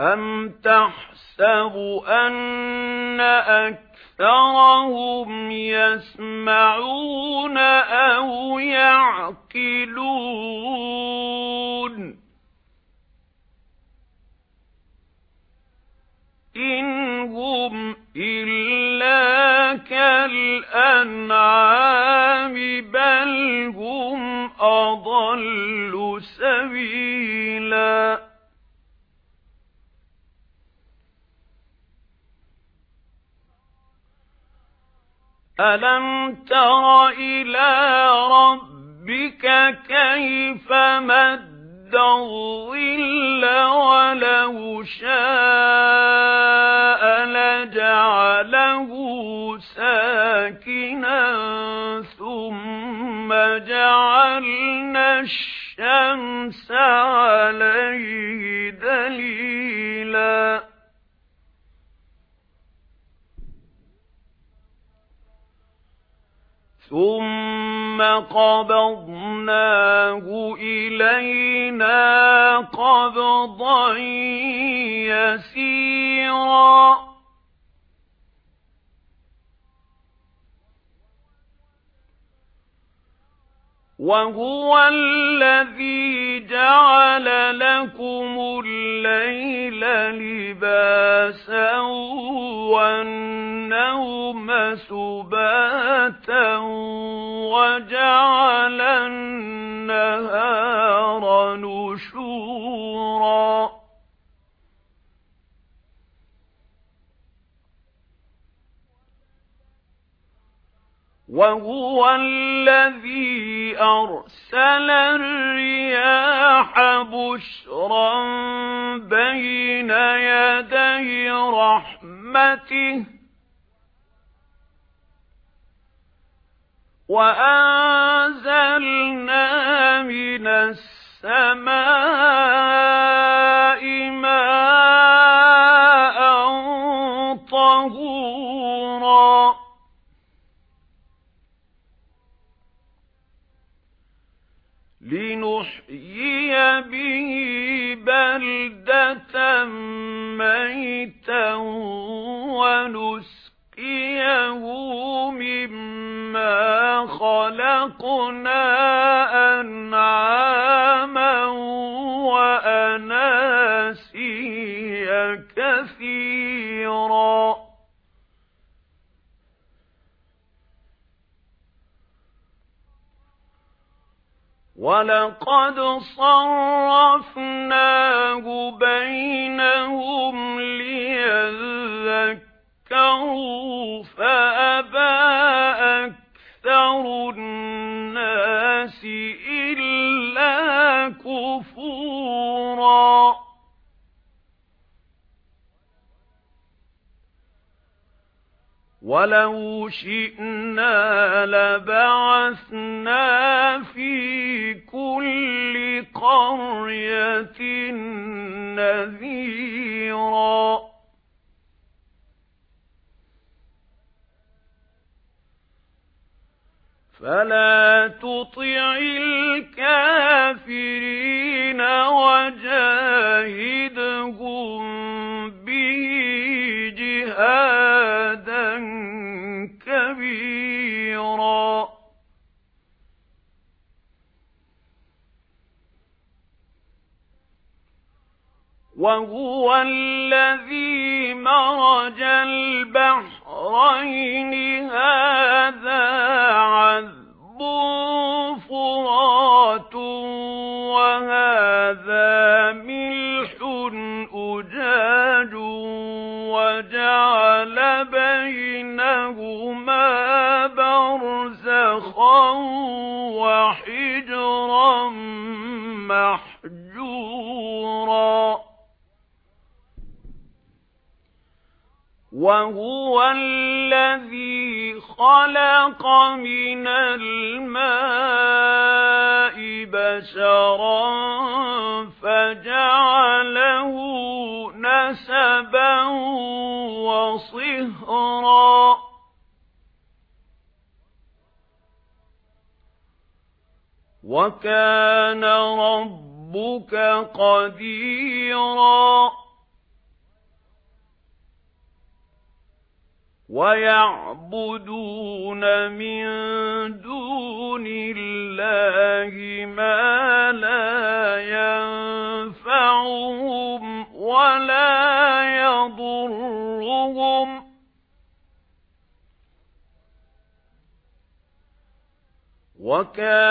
أَمْ تَحْسَبُ أَنَّ أَكْثَرَهُمْ يَسْمَعُونَ أَوْ يَعْقِلُونَ إِنْ هُمْ إِلَّا كَالْأَنْعَامِ أَلَمْ تَرَ إِلَى رَبِّكَ كَيْفَ مَدَّ الظِّلَّ وَلَوْ شَاءَ لَجَعَلَهُ سَاكِنًا ثُمَّ جَعَلْنَا الشَّمْسَ ثُمَّ قَبَضْنَاهُ إِلَيْنَا قَبْضًا يَسِيرًا. وَهُوَ الَّذِي جَعَلَ لَكُمُ اللَّيْلَ لِبَاسًا وَالنَّوْمَ سُبَاتًا وَجَعَلَ النَّهَارَ نُشُورًا وَهُوَ الَّذِي أَرْسَلَ الرِّيَاحَ بُشْرًا بَيْنَ يَدَيْ رَحْمَتِهِ وَأَنزَلْنَا مِنَ السَّمَاءِ مَاءً طَهُورًا لِنُحْيِيَ بِهِ بَلْدَةً مَيْتًا وَنُسْقِيَهُ خَلَقْنَا أَنْعَامًا وَأَنَاسِيَّ كَثِيرًا وَلَقَدْ صَرَّفْنَاهُ بَيْنَهُمْ أَكْثَرُ النَّاسِ إِلَّا كُفُورًا. وَلَوْ شِئْنَا لَبَعَثْنَا فِي كُلِّ قَرْيَةٍ نَذِيرًا. فَلَا تُطِعِ الْكَافِرِينَ وَجَاهِدْهُم بِهِ جِهَادًا كَبِيرًا وَهُوَ الَّذِي مَرَجَ الْبَحْرَيْنِ هَذَا عَذْبٌ فُرَاتٌ وَهَذَا مِلْحٌ أُجَاجٌ وَجَعَلَ بَيْنَهُمَا بَرْزَخًا وَحِجْرًا وَهُوَ الَّذِي خَلَقَ مِنَ الْمَاءِ بَشَرًا فَجَعَلَهُ نَسَبًا وَصِهْرًا. وَكَانَ رَبُّكَ قَدِيرًا. وَيَعْبُدُونَ مِن دُونِ اللَّهِ مَا لَا يَنفَعُهُمْ وَلَا يَضُرُّهُمْ. وَكَانَ